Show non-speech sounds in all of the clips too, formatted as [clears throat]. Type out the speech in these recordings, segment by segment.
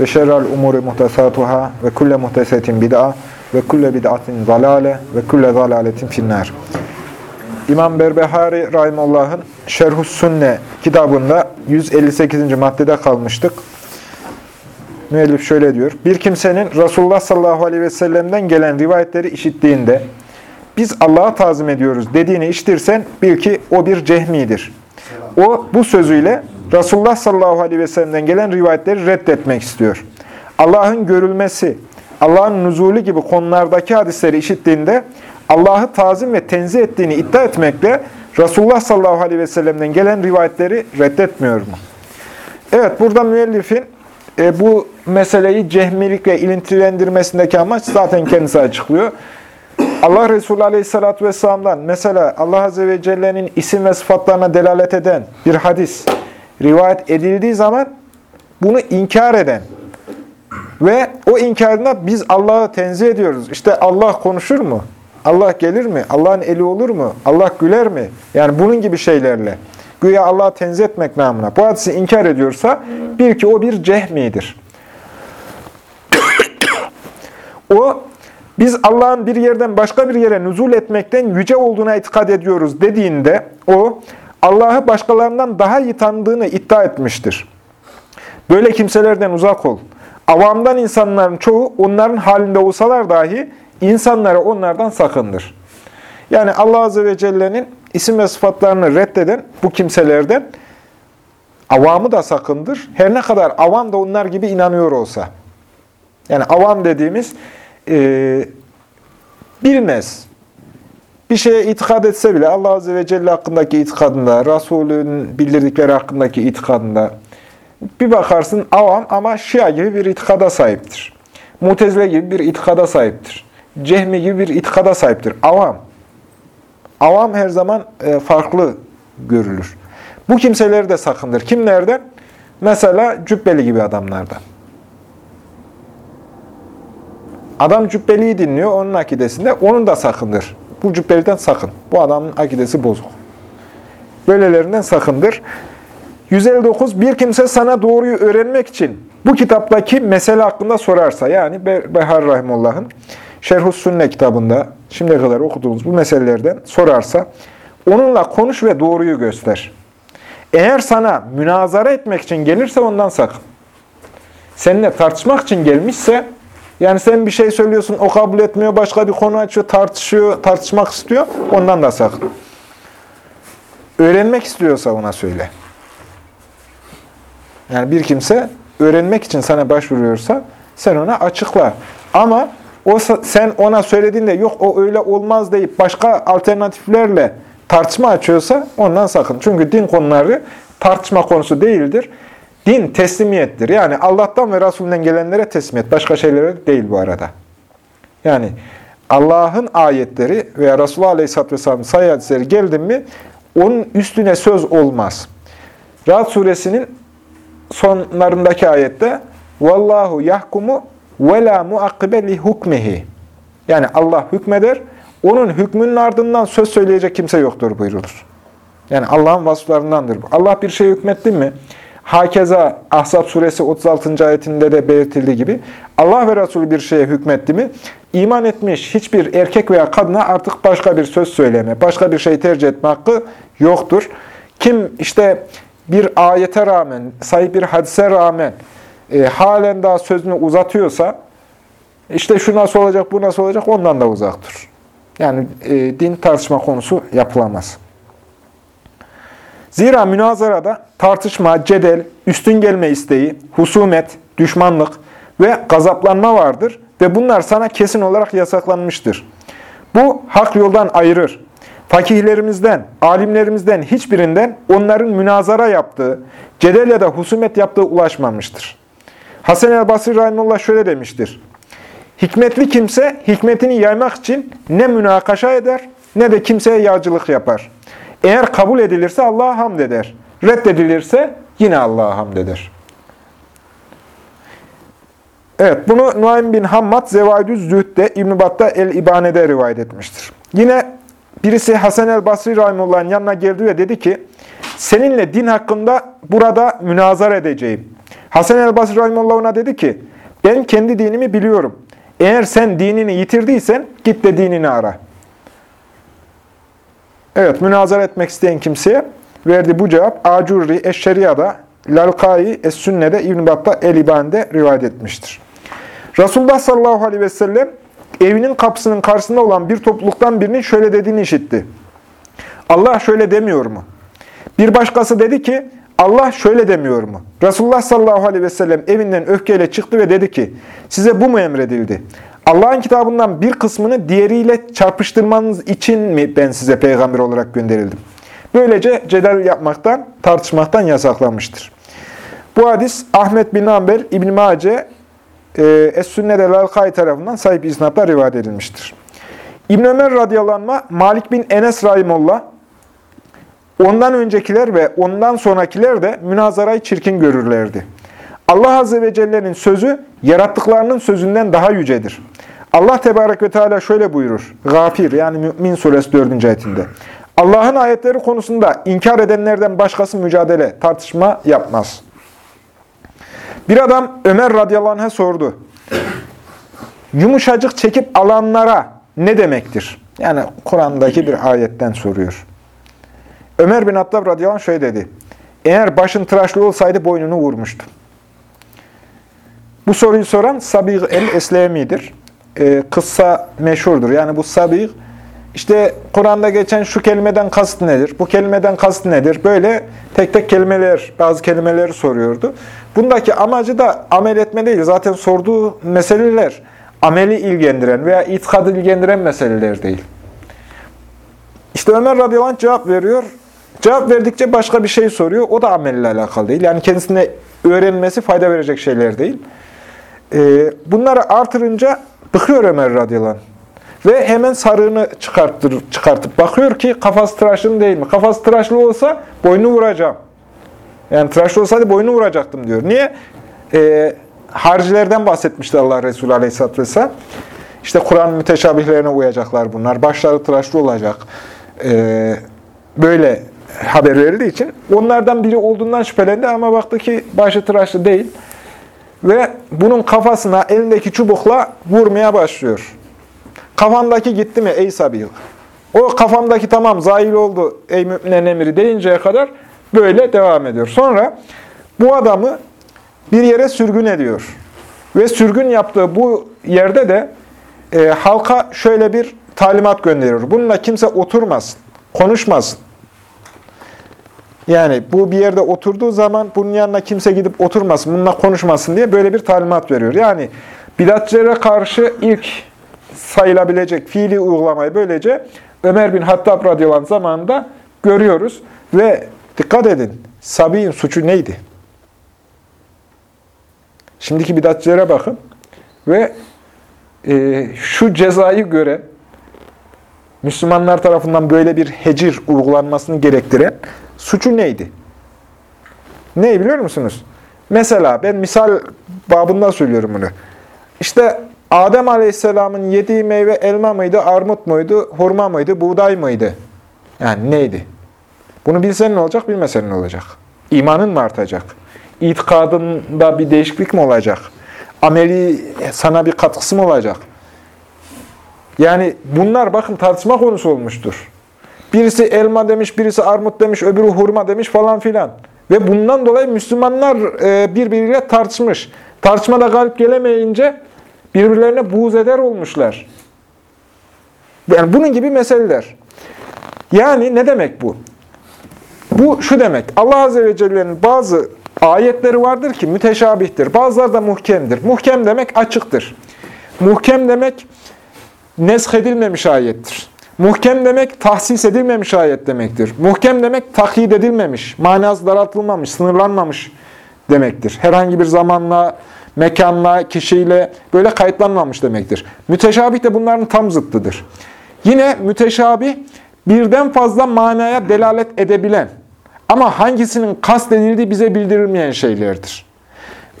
ve şerrel umuri muhtesatuhâ ve kulle muhtesetin bid'a ve kulle bid'atin zalale ve kulle zalaletin finnâr. İmam Berbehari Rahimullah'ın Şerhus Sünne kitabında 158. maddede kalmıştık. Müellif şöyle diyor. Bir kimsenin Resulullah sallallahu aleyhi ve sellem'den gelen rivayetleri işittiğinde biz Allah'a tazim ediyoruz dediğini işitirsen bil ki o bir cehmidir. O bu sözüyle Resulullah sallallahu aleyhi ve sellem'den gelen rivayetleri reddetmek istiyor. Allah'ın görülmesi, Allah'ın nuzulü gibi konulardaki hadisleri işittiğinde Allah'ı tazim ve tenzih ettiğini iddia etmekle Resulullah sallallahu aleyhi ve sellem'den gelen rivayetleri reddetmiyor mu? Evet, burada müellifin e, bu meseleyi cehmilikle ilintilendirmesindeki amaç zaten kendisi açıklıyor. Allah Resulü Aleyhisselatü Vesselam'dan mesela Allah Azze ve Celle'nin isim ve sıfatlarına delalet eden bir hadis rivayet edildiği zaman bunu inkar eden ve o inkarında biz Allah'ı tenzih ediyoruz. İşte Allah konuşur mu? Allah gelir mi? Allah'ın eli olur mu? Allah güler mi? Yani bunun gibi şeylerle. Güya Allah'ı tenzih etmek namına. Bu hadisi inkar ediyorsa bil ki o bir cehmidir. [coughs] o biz Allah'ın bir yerden başka bir yere nüzul etmekten yüce olduğuna itikad ediyoruz dediğinde o Allah'ı başkalarından daha iyi tanıdığını iddia etmiştir. Böyle kimselerden uzak ol. Avamdan insanların çoğu onların halinde olsalar dahi insanlara onlardan sakındır. Yani Allah Azze ve Celle'nin isim ve sıfatlarını reddeden bu kimselerden avamı da sakındır. Her ne kadar avam da onlar gibi inanıyor olsa. Yani avam dediğimiz e, bilmez. Bir şeye itikad etse bile Allah Azze ve Celle hakkındaki itikadında, Resulün bildirdikleri hakkındaki itikadında bir bakarsın avam ama Şia gibi bir itikada sahiptir. Mutezile gibi bir itikada sahiptir. Cehmi gibi bir itikada sahiptir. Avam. Avam her zaman e, farklı görülür. Bu kimseleri de sakındır. Kimlerden? Mesela cübbeli gibi adamlardan. Adam cübbeliyi dinliyor, onun akidesinde. Onun da sakındır. Bu cübbeliden sakın. Bu adamın akidesi bozuk. Böylelerinden sakındır. 159. Bir kimse sana doğruyu öğrenmek için bu kitaptaki mesele hakkında sorarsa, yani Behar Rahimullah'ın Şerhus Sünne kitabında şimdiye kadar okuduğumuz bu meselelerden sorarsa, onunla konuş ve doğruyu göster. Eğer sana münazara etmek için gelirse ondan sakın. Seninle tartışmak için gelmişse, yani sen bir şey söylüyorsun, o kabul etmiyor, başka bir konu açıyor, tartışıyor, tartışmak istiyor, ondan da sakın. Öğrenmek istiyorsa ona söyle. Yani bir kimse öğrenmek için sana başvuruyorsa sen ona açıkla. Ama o sen ona söylediğinde yok o öyle olmaz deyip başka alternatiflerle tartışma açıyorsa ondan sakın. Çünkü din konuları tartışma konusu değildir. Din teslimiyettir. Yani Allah'tan ve Resulünden gelenlere teslimiyet. Başka şeylere değil bu arada. Yani Allah'ın ayetleri veya Resulullah Aleyhisselatü Vesselam'ın sayı hadisleri geldi mi onun üstüne söz olmaz. Rahat suresinin sonlarındaki ayette Vallahu yahkumu ve la muakkibe li hukmihi. Yani Allah hükmeder, onun hükmünün ardından söz söyleyecek kimse yoktur buyurulur. Yani Allah'ın vasıflarındandır bu. Allah bir şey hükmetti mi? Hakeza Ahzab suresi 36. ayetinde de belirtildiği gibi Allah ve Resulü bir şeye hükmetti mi? İman etmiş hiçbir erkek veya kadına artık başka bir söz söyleme, başka bir şey tercih etme hakkı yoktur. Kim işte bir ayete rağmen, sahip bir hadise rağmen e, halen daha sözünü uzatıyorsa, işte şu nasıl olacak, bu nasıl olacak ondan da uzaktır. Yani e, din tartışma konusu yapılamaz. Zira münazarada tartışma, cedel, üstün gelme isteği, husumet, düşmanlık ve gazaplanma vardır ve bunlar sana kesin olarak yasaklanmıştır. Bu hak yoldan ayırır. Fakihlerimizden, alimlerimizden hiçbirinden onların münazara yaptığı, cedel ya da husumet yaptığı ulaşmamıştır. Hasan el Basri Rahimullah şöyle demiştir. Hikmetli kimse hikmetini yaymak için ne münakaşa eder ne de kimseye yağcılık yapar. Eğer kabul edilirse Allah'a hamd eder. Reddedilirse yine Allah'a hamd eder. Evet, bunu Nuaym bin Hammad Zevaidüz Zühd'de İbn-i Bat'ta El-İbane'de rivayet etmiştir. Yine birisi Hasan el-Basri Rahimullah'ın yanına geldi ve dedi ki, seninle din hakkında burada münazar edeceğim. Hasan el-Basri Rahimullah ona dedi ki, ben kendi dinimi biliyorum. Eğer sen dinini yitirdiysen git de dinini ara. Evet, münazara etmek isteyen kimseye verdi bu cevap Acurri Eşşeriya'da, Lalkai Es-Sünne'de İbn-i Bat'ta El-İban'de rivayet etmiştir. Resulullah sallallahu aleyhi ve sellem evinin kapısının karşısında olan bir topluluktan birinin şöyle dediğini işitti. Allah şöyle demiyor mu? Bir başkası dedi ki, Allah şöyle demiyor mu? Resulullah sallallahu aleyhi ve sellem evinden öfkeyle çıktı ve dedi ki, size bu mu emredildi? Allah'ın kitabından bir kısmını diğeriyle çarpıştırmanız için mi ben size peygamber olarak gönderildim? Böylece cedel yapmaktan, tartışmaktan yasaklanmıştır. Bu hadis Ahmet bin Amber, İbn-i Mace, e, Es-Sünnet el-Alkay tarafından sahip isnatla rivayet edilmiştir. İbn Ömer radıyallahu Malik bin Enes rahimullah, ondan öncekiler ve ondan sonrakiler de münazarayı çirkin görürlerdi. Allah Azze ve Celle'nin sözü, yarattıklarının sözünden daha yücedir. Allah Tebarek ve Teala şöyle buyurur. Gafir yani Mü'min suresi 4. ayetinde. Allah'ın ayetleri konusunda inkar edenlerden başkası mücadele, tartışma yapmaz. Bir adam Ömer radıyallahu anh'a sordu. Yumuşacık çekip alanlara ne demektir? Yani Kur'an'daki bir ayetten soruyor. Ömer bin Hattab radıyallahu anh şöyle dedi. Eğer başın tıraşlı olsaydı boynunu vurmuştum. Bu soruyu soran Sabih el-Eslemi'dir. Ee, kıssa meşhurdur. Yani bu Sabih, işte Kur'an'da geçen şu kelimeden kast nedir? Bu kelimeden kast nedir? Böyle tek tek kelimeler, bazı kelimeleri soruyordu. Bundaki amacı da amel etme değil. Zaten sorduğu meseleler ameli ilgilendiren veya itikadı ilgilendiren meseleler değil. İşte Ömer radıyallahu anh cevap veriyor. Cevap verdikçe başka bir şey soruyor. O da amelle alakalı değil. Yani kendisine öğrenmesi fayda verecek şeyler değil. Ee, bunları artırınca bıkıyor Ömer radıyallahu. Ve hemen sarığını çıkarttır, çıkartıp bakıyor ki kafası tıraşlı değil mi? Kafası tıraşlı olsa boynunu vuracağım. Yani tıraşlı olsaydı boynunu vuracaktım diyor. Niye? Ee, harcilerden bahsetmişti Allah Resulü Aleyhisselatü Vesselam. İşte Kur'an müteşabihlerine uyacaklar bunlar. Başları tıraşlı olacak. Ee, böyle haber verildiği için onlardan biri olduğundan şüphelendi ama baktı ki başı tıraşlı değil. Ve bunun kafasına elindeki çubukla vurmaya başlıyor. Kafandaki gitti mi ey sabil? O kafamdaki tamam zahil oldu ey müminen emri deyinceye kadar böyle devam ediyor. Sonra bu adamı bir yere sürgün ediyor. Ve sürgün yaptığı bu yerde de e, halka şöyle bir talimat gönderiyor. Bununla kimse oturmasın, konuşmasın. Yani bu bir yerde oturduğu zaman bunun yanına kimse gidip oturmasın, bununla konuşmasın diye böyle bir talimat veriyor. Yani bidatçilere karşı ilk sayılabilecek fiili uygulamayı böylece Ömer bin Hattab radıyallahu anh zamanında görüyoruz. Ve dikkat edin, Sabi'nin suçu neydi? Şimdiki bidatçilere bakın ve e, şu cezayı gören, Müslümanlar tarafından böyle bir hecir uygulanmasını gerektiren suçu neydi? Ne biliyor musunuz? Mesela ben misal babından söylüyorum bunu. İşte Adem Aleyhisselam'ın yediği meyve elma mıydı, armut muydu, hurma mıydı, buğday mıydı? Yani neydi? Bunu bilsen ne olacak, bilmesen ne olacak? İmanın mı artacak? İtikadında bir değişiklik mi olacak? Ameli sana bir katkısı mı olacak? Yani bunlar bakın tartışma konusu olmuştur. Birisi elma demiş, birisi armut demiş, öbürü hurma demiş falan filan. Ve bundan dolayı Müslümanlar e, birbiriyle tartışmış. Tartışmada galip gelemeyince birbirlerine buğz eder olmuşlar. Yani bunun gibi meseleler. Yani ne demek bu? Bu şu demek. Allah Azze ve Celle'nin bazı ayetleri vardır ki müteşabihtir. Bazıları da muhkemdir. Muhkem demek açıktır. Muhkem demek nesk edilmemiş ayettir. Muhkem demek tahsis edilmemiş ayet demektir. Muhkem demek takyit edilmemiş, manası daraltılmamış, sınırlanmamış demektir. Herhangi bir zamanla, mekanla, kişiyle böyle kayıtlanmamış demektir. Müteşabih de bunların tam zıttıdır. Yine müteşabih birden fazla manaya delalet edebilen ama hangisinin kastedildiği bize bildirilmeyen şeylerdir.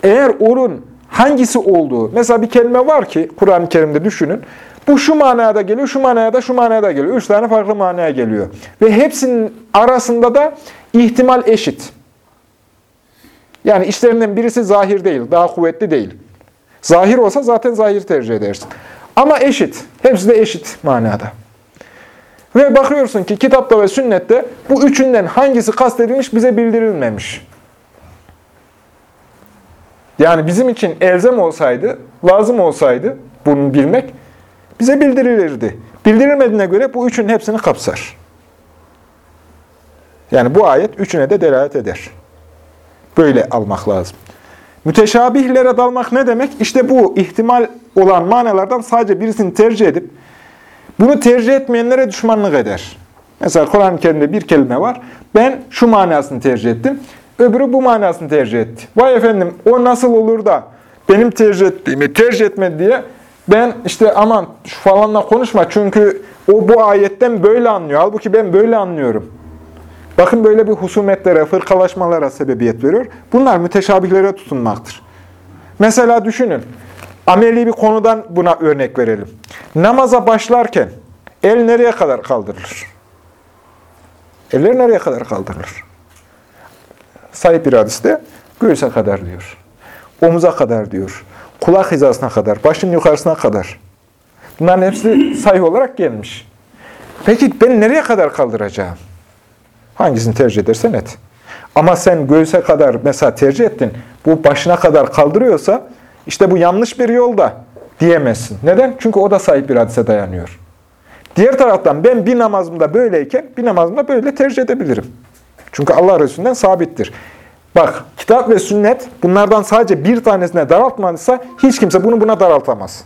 Eğer onun hangisi olduğu, mesela bir kelime var ki Kur'an-ı Kerim'de düşünün, bu şu manada geliyor, şu manada, şu manada geliyor. Üç tane farklı manaya geliyor. Ve hepsinin arasında da ihtimal eşit. Yani işlerinden birisi zahir değil, daha kuvvetli değil. Zahir olsa zaten zahir tercih edersin. Ama eşit. Hepsi de eşit manada. Ve bakıyorsun ki kitapta ve sünnette bu üçünden hangisi kastedilmiş bize bildirilmemiş. Yani bizim için elzem olsaydı, lazım olsaydı bunu bilmek bize bildirilirdi. Bildirilmediğine göre bu üçün hepsini kapsar. Yani bu ayet üçüne de delalet eder. Böyle almak lazım. Müteşabihlere dalmak ne demek? İşte bu ihtimal olan manalardan sadece birisini tercih edip bunu tercih etmeyenlere düşmanlık eder. Mesela Kur'an-ı Kerim'de bir kelime var. Ben şu manasını tercih ettim. Öbürü bu manasını tercih etti. Vay efendim o nasıl olur da benim tercih ettiğimi tercih etmedi diye ben işte aman şu falanla konuşma çünkü o bu ayetten böyle anlıyor. Halbuki ben böyle anlıyorum. Bakın böyle bir husumetlere, fırkalaşmalara sebebiyet veriyor. Bunlar müteşabihlere tutunmaktır. Mesela düşünün, ameli bir konudan buna örnek verelim. Namaza başlarken el nereye kadar kaldırılır? Eller nereye kadar kaldırılır? Sahip bir hadiste göğüse kadar diyor. Omuza kadar diyor. Kulak hizasına kadar, başın yukarısına kadar. Bunların hepsi sayı olarak gelmiş. Peki ben nereye kadar kaldıracağım? Hangisini tercih edersen et. Ama sen göğüse kadar mesela tercih ettin, bu başına kadar kaldırıyorsa işte bu yanlış bir yolda diyemezsin. Neden? Çünkü o da sahip bir hadise dayanıyor. Diğer taraftan ben bir namazımda böyleyken bir namazımda böyle tercih edebilirim. Çünkü Allah Resulü'nden sabittir. Bak kitap ve sünnet bunlardan sadece bir tanesine daraltmadıysa hiç kimse bunu buna daraltamaz.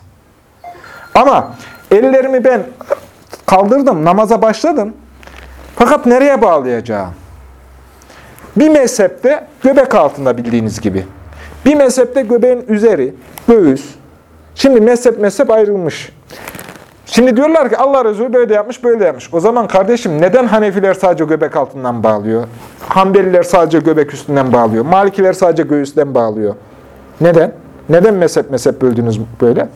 Ama ellerimi ben kaldırdım, namaza başladım. Fakat nereye bağlayacağım? Bir mezhepte göbek altında bildiğiniz gibi. Bir mezhepte göbeğin üzeri, göğüs. Şimdi mezhep mezhep ayrılmış. Şimdi diyorlar ki Allah Resulü böyle yapmış, böyle yapmış. O zaman kardeşim neden Hanefiler sadece göbek altından bağlıyor? Hanbeliler sadece göbek üstünden bağlıyor. Malikiler sadece göğüsten bağlıyor. Neden? Neden mezhep mezhep böldünüz böyle?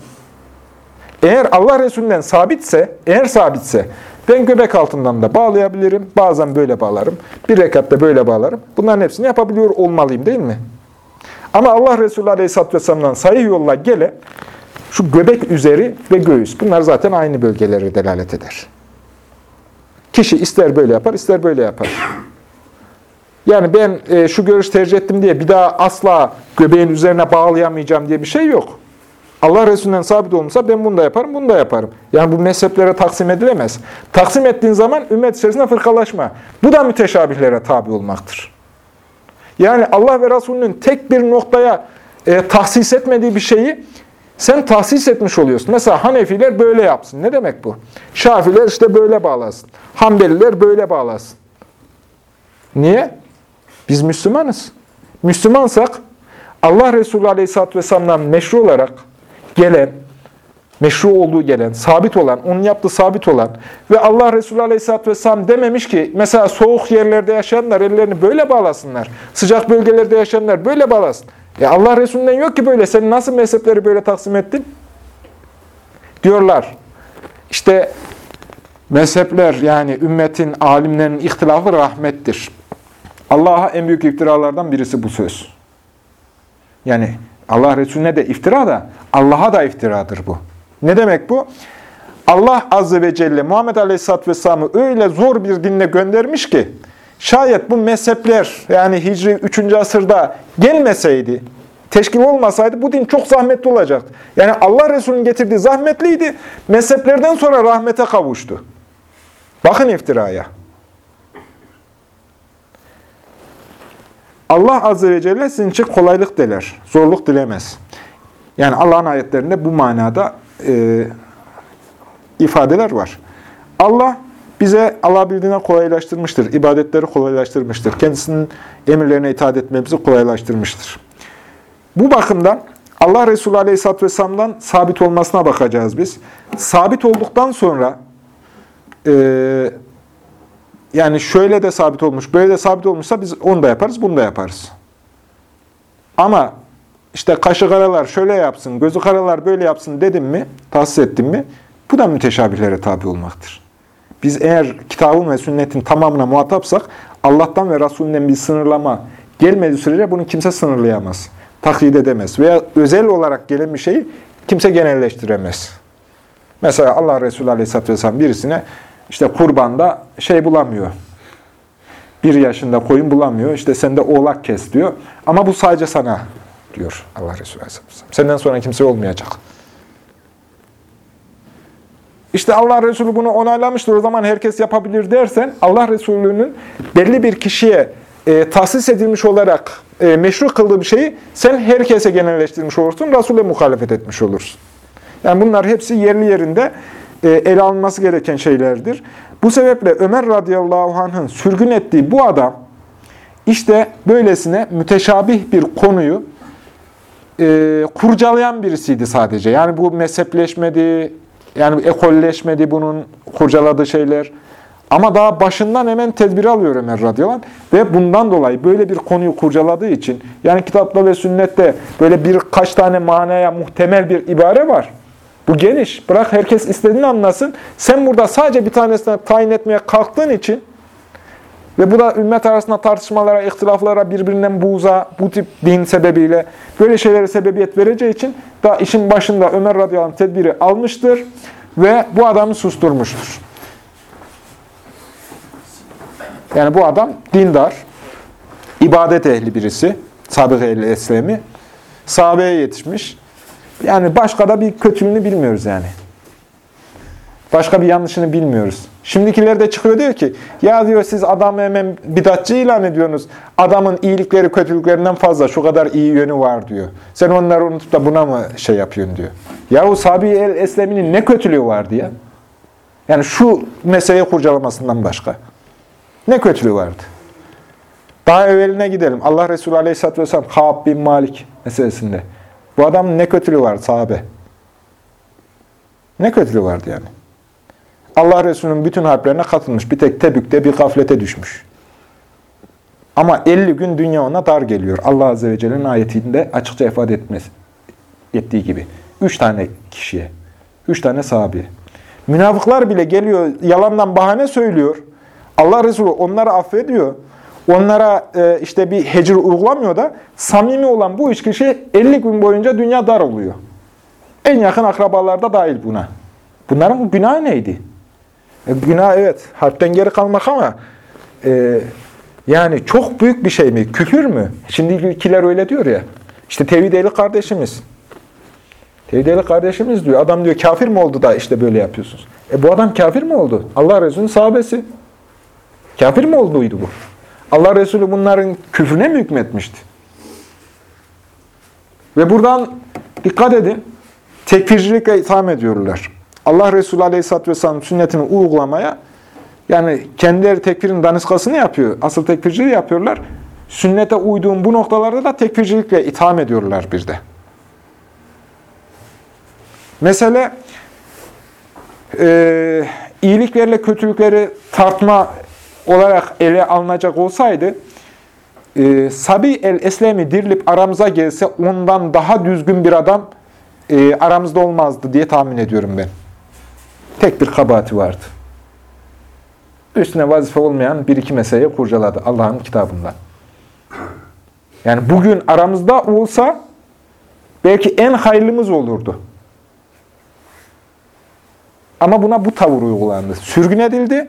Eğer Allah Resulü'nden sabitse, eğer sabitse ben göbek altından da bağlayabilirim. Bazen böyle bağlarım. Bir rekatta böyle bağlarım. Bunların hepsini yapabiliyor olmalıyım değil mi? Ama Allah Resulü Aleyhisselatü Vesselam'dan sayı yolla gele şu göbek üzeri ve göğüs. Bunlar zaten aynı bölgelere delalet eder. Kişi ister böyle yapar, ister böyle yapar. Yani ben e, şu görüş tercih ettim diye bir daha asla göbeğin üzerine bağlayamayacağım diye bir şey yok. Allah Resulü'nden sabit olmuşsa ben bunu da yaparım, bunu da yaparım. Yani bu mezheplere taksim edilemez. Taksim ettiğin zaman ümmet içerisinde fırkalaşma. Bu da müteşabihlere tabi olmaktır. Yani Allah ve Resulünün tek bir noktaya e, tahsis etmediği bir şeyi sen tahsis etmiş oluyorsun. Mesela Hanefiler böyle yapsın. Ne demek bu? Şafiler işte böyle bağlasın. Hanbeliler böyle bağlasın. Niye? Biz Müslümanız. Müslümansak Allah Resulü Aleyhisselatü Vesselam'dan meşru olarak gelen, meşru olduğu gelen, sabit olan, onun yaptığı sabit olan ve Allah Resulü Aleyhisselatü Vesselam dememiş ki mesela soğuk yerlerde yaşayanlar ellerini böyle bağlasınlar. Sıcak bölgelerde yaşayanlar böyle bağlasın. Ya Allah Resulü'nden yok ki böyle. Sen nasıl mezhepleri böyle taksim ettin? Diyorlar. İşte mezhepler yani ümmetin, alimlerin ihtilafı rahmettir. Allah'a en büyük iftiralardan birisi bu söz. Yani Allah Resulüne de iftira da Allah'a da iftiradır bu. Ne demek bu? Allah Azze ve Celle Muhammed Aleyhisselatü Vesselam'ı öyle zor bir dinle göndermiş ki şayet bu mezhepler yani Hicri 3. asırda gelmeseydi, teşkil olmasaydı bu din çok zahmetli olacaktı. Yani Allah Resulü'nün getirdiği zahmetliydi. Mezheplerden sonra rahmete kavuştu. Bakın iftiraya. Allah Azze ve Celle sizin için kolaylık diler, zorluk dilemez. Yani Allah'ın ayetlerinde bu manada e, ifadeler var. Allah bize alabildiğine kolaylaştırmıştır, ibadetleri kolaylaştırmıştır, kendisinin emirlerine itaat etmemizi kolaylaştırmıştır. Bu bakımdan Allah Resulü Aleyhisselatü Vesselam'dan sabit olmasına bakacağız biz. Sabit olduktan sonra e, yani şöyle de sabit olmuş, böyle de sabit olmuşsa biz onu da yaparız, bunu da yaparız. Ama işte kaşı karalar şöyle yapsın, gözü karalar böyle yapsın dedim mi, tahsis ettim mi, bu da müteşabihlere tabi olmaktır. Biz eğer kitabın ve sünnetin tamamına muhatapsak, Allah'tan ve Resulünden bir sınırlama gelmediği sürece bunu kimse sınırlayamaz. Takyit edemez. Veya özel olarak gelen bir şeyi kimse genelleştiremez. Mesela Allah Resulü Aleyhisselatü Vesselam birisine işte kurbanda şey bulamıyor. Bir yaşında koyun bulamıyor. İşte sen de oğlak kes diyor. Ama bu sadece sana diyor Allah Resulü Aleyhisselatü Vesselam. Senden sonra kimse olmayacak. İşte Allah Resulü bunu onaylamıştır. O zaman herkes yapabilir dersen Allah Resulü'nün belli bir kişiye e, tahsis edilmiş olarak e, meşru kıldığı bir şeyi sen herkese genelleştirmiş olursun. Resul'e muhalefet etmiş olursun. Yani bunlar hepsi yerli yerinde e, ele alınması gereken şeylerdir. Bu sebeple Ömer radıyallahu anh'ın sürgün ettiği bu adam işte böylesine müteşabih bir konuyu e, kurcalayan birisiydi sadece. Yani bu mezhepleşmedi, yani ekolleşmedi bunun kurcaladığı şeyler. Ama daha başından hemen tedbir alıyor Ömer radıyallahu. Ve bundan dolayı böyle bir konuyu kurcaladığı için, yani kitapta ve sünnette böyle birkaç tane manaya muhtemel bir ibare var. Bu geniş. Bırak herkes istediğini anlasın. Sen burada sadece bir tanesine tayin etmeye kalktığın için ve bu da ümmet arasında tartışmalara, ihtilaflara, birbirinden buğza, bu tip din sebebiyle böyle şeylere sebebiyet vereceği için da işin başında Ömer radıyallahu anh tedbiri almıştır ve bu adamı susturmuştur. Yani bu adam dindar, ibadet ehli birisi, sabık ehli eslemi, sahabeye yetişmiş. Yani başka da bir kötülüğünü bilmiyoruz yani. Başka bir yanlışını bilmiyoruz. Şimdikiler de çıkıyor diyor ki, ya diyor siz adamı hemen bidatçı ilan ediyorsunuz. Adamın iyilikleri kötülüklerinden fazla, şu kadar iyi yönü var diyor. Sen onları unutup da buna mı şey yapıyorsun diyor. Yahu Sabi el Eslem'inin ne kötülüğü vardı ya? Yani şu meseleyi kurcalamasından başka. Ne kötülüğü vardı? Daha evveline gidelim. Allah Resulü Aleyhisselatü Vesselam Kaab bin Malik meselesinde. Bu adamın ne kötülüğü var sahabe? Ne kötülüğü vardı yani? Allah Resulü'nün bütün harplerine katılmış. Bir tek Tebük'te bir gaflete düşmüş. Ama 50 gün dünya ona dar geliyor. Allah Azze ve Celle'nin ayetinde açıkça ifade etmesi, ettiği gibi. Üç tane kişiye. Üç tane sahabe. Münafıklar bile geliyor, yalandan bahane söylüyor. Allah Resulü onları affediyor. Onlara e, işte bir hecir uygulamıyor da samimi olan bu üç kişi 50 gün boyunca dünya dar oluyor. En yakın akrabalar da dahil buna. Bunların günahı neydi? E, günah evet, harpten geri kalmak ama e, yani çok büyük bir şey mi? Küfür mü? Şimdikiler öyle diyor ya. İşte tevhid kardeşimiz. Tevhid kardeşimiz diyor. Adam diyor kafir mi oldu da işte böyle yapıyorsunuz? E bu adam kafir mi oldu? Allah Resulü'nün sahabesi. Kafir mi olduydu bu? Allah Resulü bunların küfrüne mi hükmetmişti? Ve buradan dikkat edin, tekfircilikle itham ediyorlar. Allah Resulü Aleyhisselatü Vesselam sünnetini uygulamaya, yani kendileri tekfirin daniskasını yapıyor, asıl tekfirciliği yapıyorlar. Sünnete uyduğum bu noktalarda da tekfircilikle itham ediyorlar bir de. Mesele, e, iyiliklerle kötülükleri tartma olarak ele alınacak olsaydı, e, Sabi el-Eslemi dirilip aramıza gelse ondan daha düzgün bir adam e, aramızda olmazdı diye tahmin ediyorum ben. Tek bir kabahati vardı. Üstüne vazife olmayan bir iki meseleyi kurcaladı Allah'ın kitabında. Yani bugün aramızda olsa belki en hayırlımız olurdu. Ama buna bu tavır uygulandı. Sürgün edildi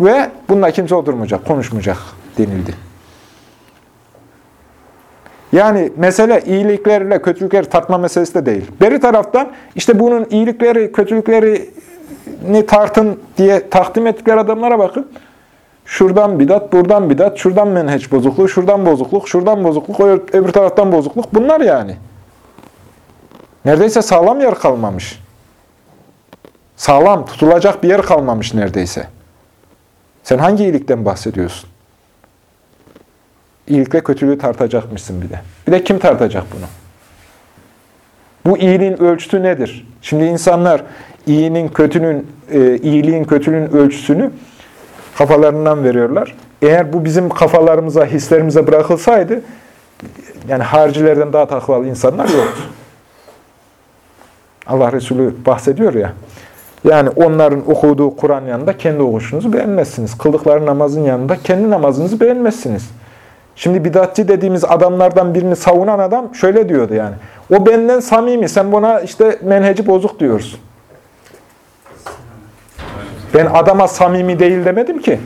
ve bunda kimse oturmayacak, konuşmayacak denildi. Yani mesele iyiliklerle kötülükleri tartma meselesi de değil. Beri taraftan işte bunun iyilikleri, kötülüklerini tartın diye takdim ettikleri adamlara bakın. Şuradan bidat, buradan bidat, şuradan menheç bozukluğu, şuradan bozukluk, şuradan bozukluk, öbür taraftan bozukluk. Bunlar yani. Neredeyse sağlam yer kalmamış. Sağlam, tutulacak bir yer kalmamış neredeyse. Sen hangi iyilikten bahsediyorsun? İyilikle kötülüğü tartacakmışsın bir de. Bir de kim tartacak bunu? Bu iyiliğin ölçüsü nedir? Şimdi insanlar iyinin, kötünün, e, iyiliğin, kötülüğün ölçüsünü kafalarından veriyorlar. Eğer bu bizim kafalarımıza, hislerimize bırakılsaydı, yani haricilerden daha takvalı insanlar yoktu. Allah Resulü bahsediyor ya, yani onların okuduğu Kur'an yanında kendi okuşunuzu beğenmezsiniz. Kıldıkları namazın yanında kendi namazınızı beğenmezsiniz. Şimdi bidatçı dediğimiz adamlardan birini savunan adam şöyle diyordu yani. O benden samimi, sen buna işte menheci bozuk diyorsun. Ben adama samimi değil demedim ki.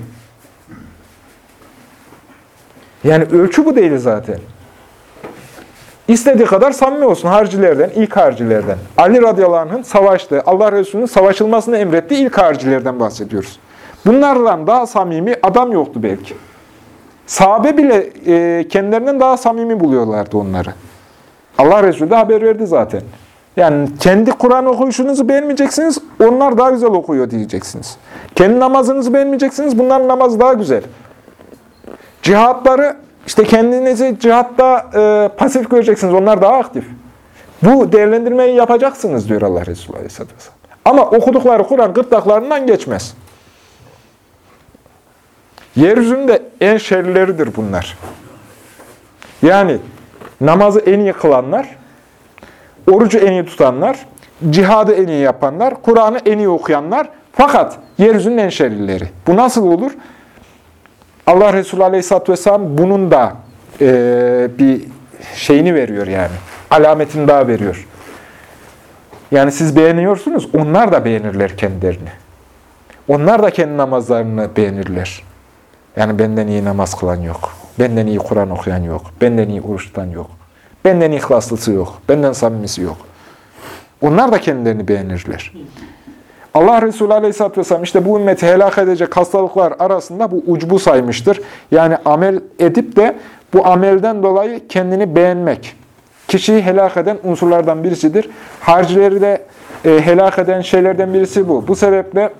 Yani ölçü bu değil zaten. İstediği kadar samimi olsun harcilerden, ilk harcilerden. Ali radıyallahu anh'ın savaştığı, Allah Resulü'nün savaşılmasını emrettiği ilk harcilerden bahsediyoruz. Bunlardan daha samimi adam yoktu belki. Sahabe bile e, kendilerinden daha samimi buluyorlardı onları. Allah Resulü de haber verdi zaten. Yani kendi Kur'an okuyuşunuzu beğenmeyeceksiniz, onlar daha güzel okuyor diyeceksiniz. Kendi namazınızı beğenmeyeceksiniz, bunların namazı daha güzel. Cihatları, işte kendinizi cihatta e, pasif göreceksiniz, onlar daha aktif. Bu değerlendirmeyi yapacaksınız diyor Allah Resulü Aleyhisselatü Vesselam. Ama okudukları Kur'an gırtlaklarından geçmez. Yeryüzünde en şerlileridir bunlar. Yani namazı en iyi kılanlar, orucu en iyi tutanlar, cihadı en iyi yapanlar, Kur'an'ı en iyi okuyanlar fakat yeryüzünün en şerlileri. Bu nasıl olur? Allah Resulü Aleyhisselatü Vesselam bunun da e, bir şeyini veriyor yani. Alametini daha veriyor. Yani siz beğeniyorsunuz, onlar da beğenirler kendilerini. Onlar da kendi namazlarını beğenirler. Yani benden iyi namaz kılan yok. Benden iyi Kur'an okuyan yok. Benden iyi oruç tutan yok. Benden ihlaslısı yok. Benden samimisi yok. Onlar da kendilerini beğenirler. Allah Resulü Aleyhisselatü Vesselam işte bu ümmeti helak edecek hastalıklar arasında bu ucbu saymıştır. Yani amel edip de bu amelden dolayı kendini beğenmek. Kişiyi helak eden unsurlardan birisidir. Harcileri de e, helak eden şeylerden birisi bu. Bu sebeple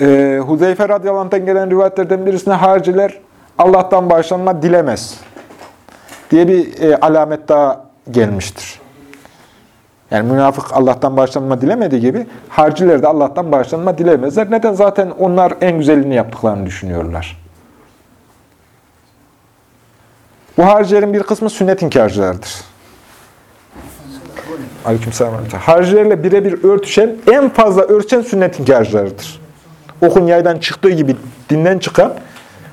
e, Huzeyfe radıyallahu anh'tan gelen rivayetlerden birisine harciler Allah'tan bağışlanma dilemez diye bir e, alamet daha gelmiştir. Yani münafık Allah'tan bağışlanma dilemediği gibi harciler de Allah'tan bağışlanma dilemezler. Neden? Zaten onlar en güzelini yaptıklarını düşünüyorlar. Bu harcilerin bir kısmı sünnet inkarcılardır. Aleykümselam. Harcilerle birebir örtüşen, en fazla örtüşen sünnet inkarcılarıdır. Okun yaydan çıktığı gibi dinden çıkan,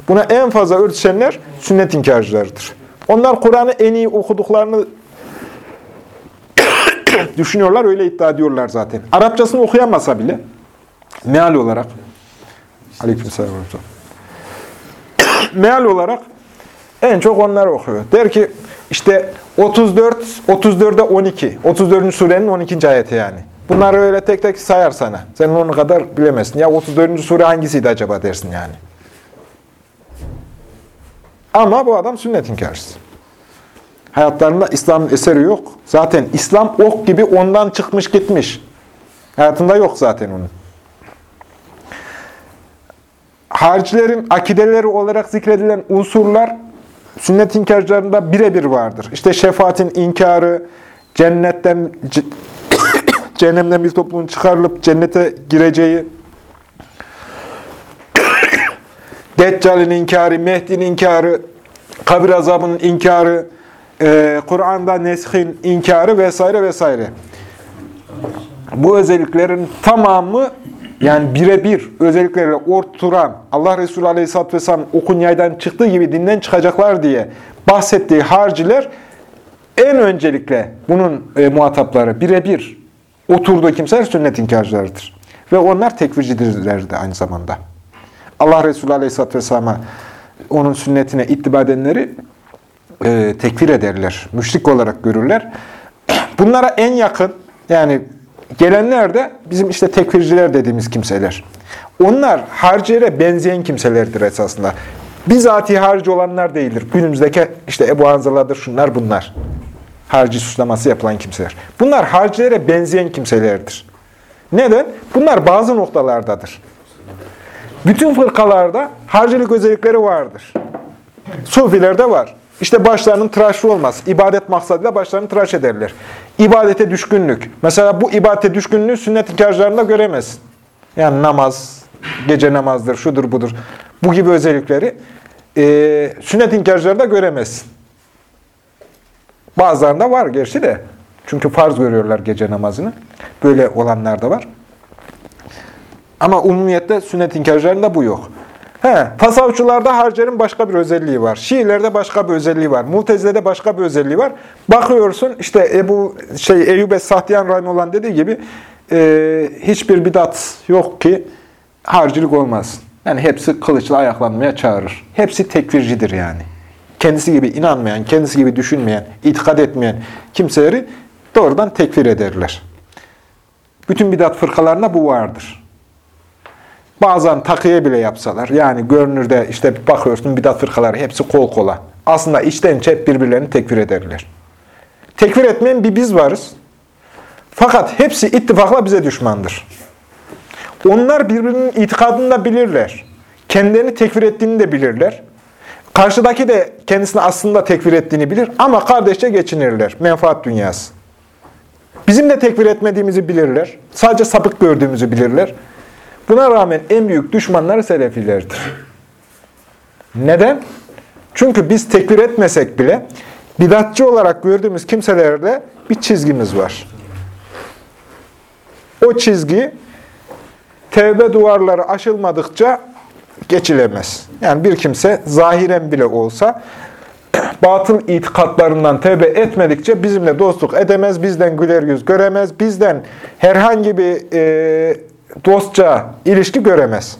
buna en fazla örtüşenler sünnet inkarcılarıdır. Onlar Kur'an'ı en iyi okuduklarını [coughs] düşünüyorlar, öyle iddia ediyorlar zaten. Arapçasını okuyamasa bile, meal olarak, aleykümselam, [coughs] meal olarak en çok onlar okuyor. Der ki, işte 34, 34'e 12, 34. surenin 12. ayeti yani. Bunları öyle tek tek sayar sana. Sen onu kadar bilemezsin. Ya 34. sure hangisiydi acaba dersin yani. Ama bu adam sünnet inkarcısı. Hayatlarında İslam'ın eseri yok. Zaten İslam ok gibi ondan çıkmış gitmiş. Hayatında yok zaten onun. Haricilerin akideleri olarak zikredilen unsurlar sünnet inkarcılarında birebir vardır. İşte şefaatin inkarı, cennetten [coughs] cehennemden bir toplumun çıkarılıp cennete gireceği, Deccal'in inkarı, Mehdi'nin inkarı, kabir azabının inkarı, e, Kur'an'da neshin inkarı vesaire vesaire. Bu özelliklerin tamamı yani birebir özelliklerle orturan Allah Resulü Aleyhisselatü Vesselam okun yaydan çıktığı gibi dinden çıkacaklar diye bahsettiği harciler en öncelikle bunun e, muhatapları birebir oturduğu kimseler sünnet inkarcılarıdır. Ve onlar tekvircidirler de aynı zamanda. Allah Resulü Aleyhisselatü Vesselam'a onun sünnetine ittiba edenleri e, tekfir ederler. Müşrik olarak görürler. [clears throat] Bunlara en yakın yani gelenler de bizim işte tekfirciler dediğimiz kimseler. Onlar harciyere benzeyen kimselerdir esasında. Bizatihi harcı olanlar değildir. Günümüzdeki işte Ebu Hanzala'dır, şunlar bunlar. Harcı suçlaması yapılan kimseler. Bunlar harcilere benzeyen kimselerdir. Neden? Bunlar bazı noktalardadır. Bütün fırkalarda harcılık özellikleri vardır. Sufilerde var. İşte başlarının tıraşlı olmaz. İbadet maksadıyla başlarını tıraş ederler. İbadete düşkünlük. Mesela bu ibadete düşkünlüğü sünnet inkarcılarında göremezsin. Yani namaz, gece namazdır, şudur budur. Bu gibi özellikleri e, sünnet inkarcılarda göremezsin. Bazılarında var gerçi de. Çünkü farz görüyorlar gece namazını. Böyle olanlar da var. Ama umumiyette sünnet inkarcılarında bu yok. He, tasavvufçularda harcerin başka bir özelliği var. Şiilerde başka bir özelliği var. Mutezile'de başka bir özelliği var. Bakıyorsun işte Ebu şey Eyyub Es-Sahtiyan Rahim olan dediği gibi e, hiçbir bidat yok ki harcilik olmaz. Yani hepsi kılıçla ayaklanmaya çağırır. Hepsi tekfircidir yani. Kendisi gibi inanmayan, kendisi gibi düşünmeyen, itikad etmeyen kimseleri doğrudan tekfir ederler. Bütün bidat fırkalarında bu vardır. Bazen takıya bile yapsalar, yani görünürde işte bakıyorsun bidat fırkaları hepsi kol kola. Aslında içten içe hep birbirlerini tekfir ederler. Tekfir etmeyen bir biz varız. Fakat hepsi ittifakla bize düşmandır. Onlar birbirinin itikadını da bilirler. Kendilerini tekfir ettiğini de bilirler. Karşıdaki de kendisini aslında tekfir ettiğini bilir ama kardeşçe geçinirler. Menfaat dünyası. Bizim de tekfir etmediğimizi bilirler. Sadece sapık gördüğümüzü bilirler. Buna rağmen en büyük düşmanları Selefilerdir. Neden? Çünkü biz tekfir etmesek bile bidatçı olarak gördüğümüz kimselerde bir çizgimiz var. O çizgi tevbe duvarları aşılmadıkça geçilemez. Yani bir kimse zahiren bile olsa [clears throat] batıl itikatlarından tevbe etmedikçe bizimle dostluk edemez, bizden güler yüz göremez, bizden herhangi bir e, dostça ilişki göremez.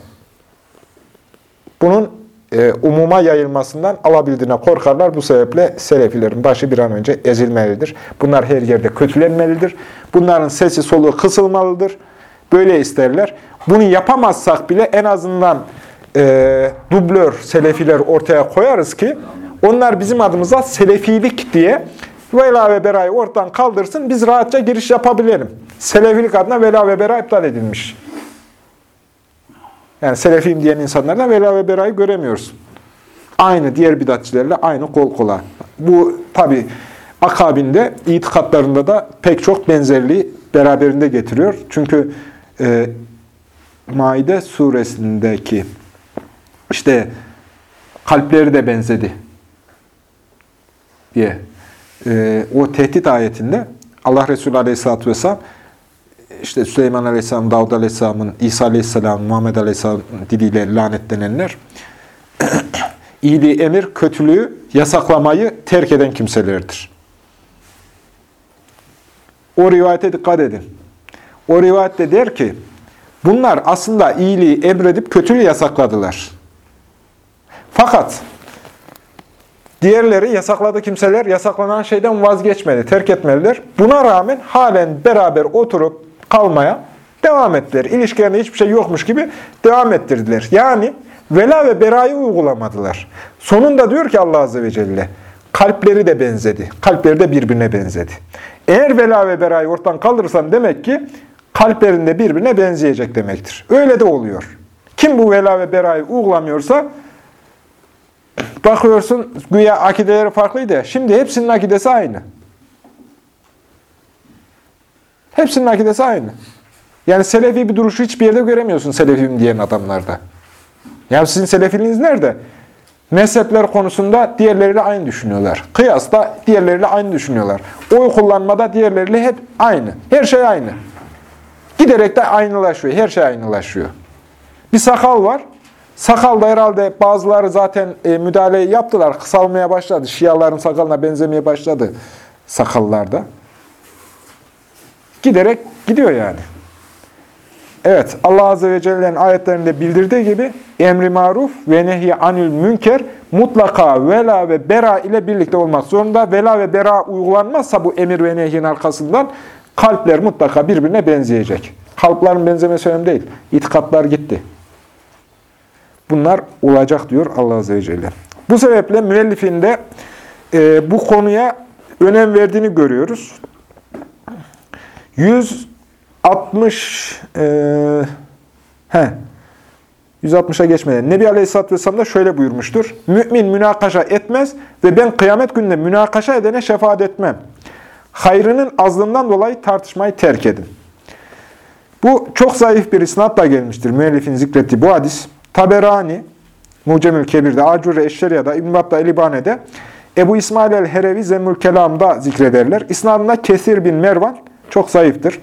Bunun e, umuma yayılmasından alabildiğine korkarlar. Bu sebeple Selefilerin başı bir an önce ezilmelidir. Bunlar her yerde kötülenmelidir. Bunların sesi soluğu kısılmalıdır. Böyle isterler. Bunu yapamazsak bile en azından e, dublör Selefiler ortaya koyarız ki onlar bizim adımıza Selefilik diye vela ve berayı ortadan kaldırsın, biz rahatça giriş yapabilelim. Selefilik adına vela ve bera iptal edilmiş. Yani Selefiyim diyen insanlarla vela ve berayı göremiyoruz. Aynı diğer bidatçilerle aynı kol kola. Bu tabi akabinde, itikatlarında da pek çok benzerliği beraberinde getiriyor. Çünkü e, Maide suresindeki işte kalpleri de benzedi diye e, o tehdit ayetinde Allah Resulü Aleyhisselatü Vesselam işte Süleyman Aleyhisselam, Davud Aleyhisselam'ın, İsa Aleyhisselam, Muhammed Aleyhisselam diliyle lanetlenenler [clears throat] iyiliği emir, kötülüğü yasaklamayı terk eden kimselerdir. O rivayete dikkat edin. O rivayette der ki, bunlar aslında iyiliği emredip kötülüğü yasakladılar. Fakat diğerleri yasakladı kimseler yasaklanan şeyden vazgeçmedi, terk etmeliler. Buna rağmen halen beraber oturup kalmaya devam ettiler. İlişkilerinde hiçbir şey yokmuş gibi devam ettirdiler. Yani vela ve berayı uygulamadılar. Sonunda diyor ki Allah Azze ve Celle, kalpleri de benzedi. Kalpleri de birbirine benzedi. Eğer vela ve berayı ortadan kaldırırsan demek ki kalplerinde birbirine benzeyecek demektir. Öyle de oluyor. Kim bu vela ve berayı uygulamıyorsa bakıyorsun güya akideleri farklıydı ya. Şimdi hepsinin akidesi aynı. Hepsinin akidesi aynı. Yani selefi bir duruşu hiçbir yerde göremiyorsun selefiyim diyen adamlarda. Yani sizin selefiliğiniz nerede? Mezhepler konusunda diğerleriyle aynı düşünüyorlar. Kıyasla diğerleriyle aynı düşünüyorlar. Oy kullanmada diğerleriyle hep aynı. Her şey aynı. Giderek de aynılaşıyor. Her şey aynılaşıyor. Bir sakal var. Sakal da herhalde bazıları zaten e, müdahaleyi yaptılar. Kısalmaya başladı. Şiaların sakalına benzemeye başladı sakallarda. Giderek gidiyor yani. Evet, Allah Azze ve Celle'nin ayetlerinde bildirdiği gibi emri maruf ve nehy anil münker mutlaka vela ve bera ile birlikte olmak zorunda. Vela ve bera uygulanmazsa bu emir ve nehyin arkasından kalpler mutlaka birbirine benzeyecek. Kalpların benzemesi önemli değil. İtikatlar gitti. Bunlar olacak diyor Allah Azze ve Celle. Bu sebeple müellifinde e, bu konuya önem verdiğini görüyoruz. 160 e, he, 160'a geçmeden. Nebi Aleyhisselatü Vesselam da şöyle buyurmuştur. Mümin münakaşa etmez ve ben kıyamet gününde münakaşa edene şefaat etmem. Hayrının azlığından dolayı tartışmayı terk edin. Bu çok zayıf bir isnatla gelmiştir. Müellifin zikrettiği bu hadis. Taberani, Mucemül Kebir'de, Acur-i Eşşeriya'da, İbn-i Battah Elibane'de, Ebu İsmail el-Herevi Zemmül Kelam'da zikrederler. İsnadında Kesir bin Mervan çok zayıftır.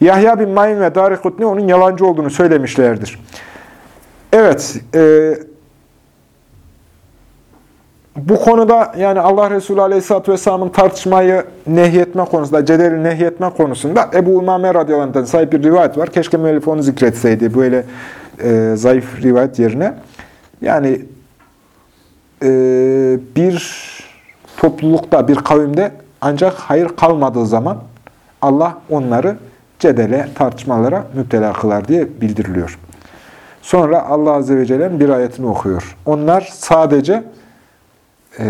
Yahya bin Mayin ve Darikutni onun yalancı olduğunu söylemişlerdir. Evet, e, bu konuda yani Allah Resulü Aleyhisselatü Vesselam'ın tartışmayı nehyetme konusunda, cedeli nehyetme konusunda Ebu Umame radıyallahu sahip bir rivayet var. Keşke müellif onu zikretseydi böyle e, zayıf rivayet yerine. Yani e, bir toplulukta, bir kavimde ancak hayır kalmadığı zaman Allah onları cedele, tartışmalara müptela kılar diye bildiriliyor. Sonra Allah Azze ve Celle'nin bir ayetini okuyor. Onlar sadece e,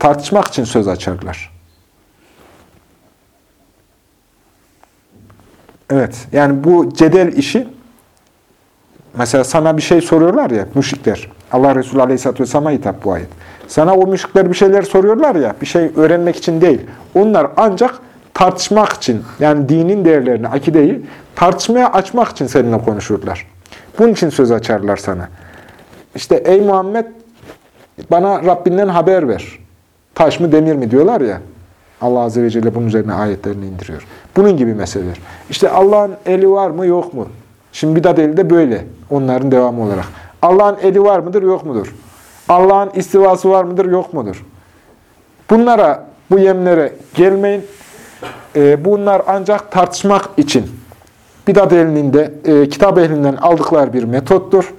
tartışmak için söz açarlar. Evet, yani bu cedel işi, mesela sana bir şey soruyorlar ya, müşrikler. Allah Resulü Aleyhisselatü Vesselam'a hitap bu ayet. Sana o müşrikler bir şeyler soruyorlar ya, bir şey öğrenmek için değil. Onlar ancak tartışmak için, yani dinin değerlerini, akideyi tartışmaya açmak için seninle konuşurlar. Bunun için söz açarlar sana. İşte ey Muhammed bana Rabbinden haber ver. Taş mı demir mi diyorlar ya. Allah Azze ve Celle bunun üzerine ayetlerini indiriyor. Bunun gibi meseleler. İşte Allah'ın eli var mı yok mu? Şimdi bidat eli de böyle. Onların devamı olarak. Allah'ın eli var mıdır yok mudur? Allah'ın istivası var mıdır yok mudur? Bunlara, bu yemlere gelmeyin. Ee, bunlar ancak tartışmak için. Bidat elinin de e, kitap ehlinden aldıkları bir metottur.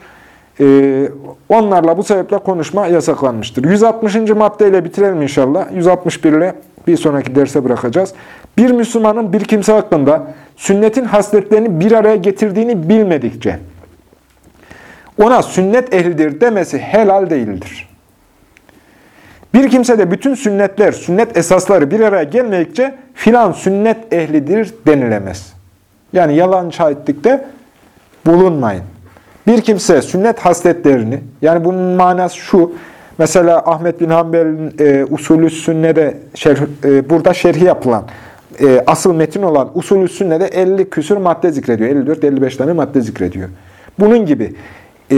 E, onlarla bu sebeple konuşma yasaklanmıştır. 160. maddeyle bitirelim inşallah. 161 ile bir sonraki derse bırakacağız. Bir Müslümanın bir kimse hakkında sünnetin hasletlerini bir araya getirdiğini bilmedikçe ona sünnet ehlidir demesi helal değildir. Bir kimse de bütün sünnetler, sünnet esasları bir araya gelmedikçe filan sünnet ehlidir denilemez. Yani yalan şahitlikte bulunmayın. Bir kimse sünnet hasletlerini, yani bunun manası şu, mesela Ahmet bin Hanbel'in e, usulü sünnede, şerh, e, burada şerhi yapılan, e, asıl metin olan usulü sünnede 50 küsur madde zikrediyor. 54-55 tane madde zikrediyor. Bunun gibi e,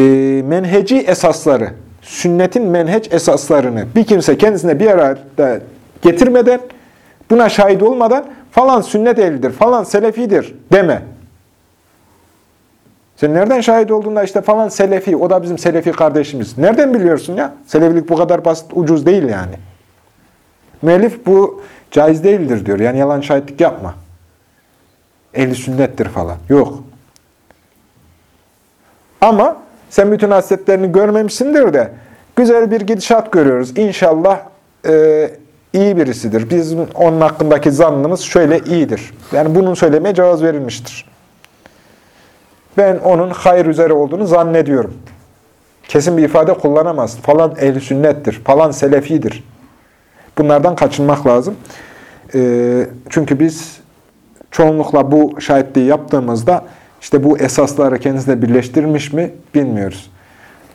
menheci esasları, sünnetin menheç esaslarını bir kimse kendisine bir arada getirmeden, buna şahit olmadan falan sünnet ehlidir, falan selefidir deme. Sen nereden şahit olduğunda işte falan selefi, o da bizim selefi kardeşimiz. Nereden biliyorsun ya? Selefilik bu kadar basit, ucuz değil yani. Müellif bu caiz değildir diyor. Yani yalan şahitlik yapma. Ehli sünnettir falan. Yok. Ama sen bütün hasletlerini görmemişsindir de güzel bir gidişat görüyoruz. İnşallah e, iyi birisidir. Bizim onun hakkındaki zannımız şöyle iyidir. Yani bunun söylemeye cevaz verilmiştir. Ben onun hayır üzere olduğunu zannediyorum. Kesin bir ifade kullanamaz. Falan ehli sünnettir, falan selefidir. Bunlardan kaçınmak lazım. E, çünkü biz çoğunlukla bu şahitliği yaptığımızda işte bu esasları kendisine birleştirmiş mi bilmiyoruz.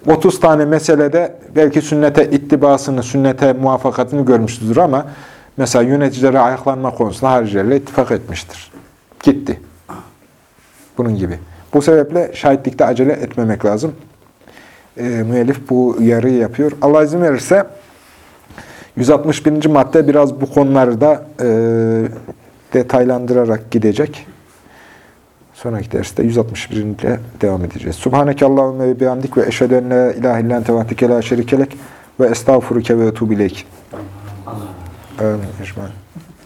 30 tane meselede belki sünnete ittibasını, sünnete muvaffakatını görmüştür ama mesela yöneticilere ayaklanma konusunda haricilerle ittifak etmiştir. Gitti. Bunun gibi. Bu sebeple şahitlikte acele etmemek lazım. E, müellif bu yarıyı yapıyor. Allah izin verirse 161. madde biraz bu konuları da e, detaylandırarak gidecek. Sonraki derste 161. ile devam edeceğiz. Subhaneke Allahümme ve bihamdik ve eşhedü en la ilahe illen tevahdike la şerikelek ve estağfuruke ve etubileyk. Amin. Ecmaîn.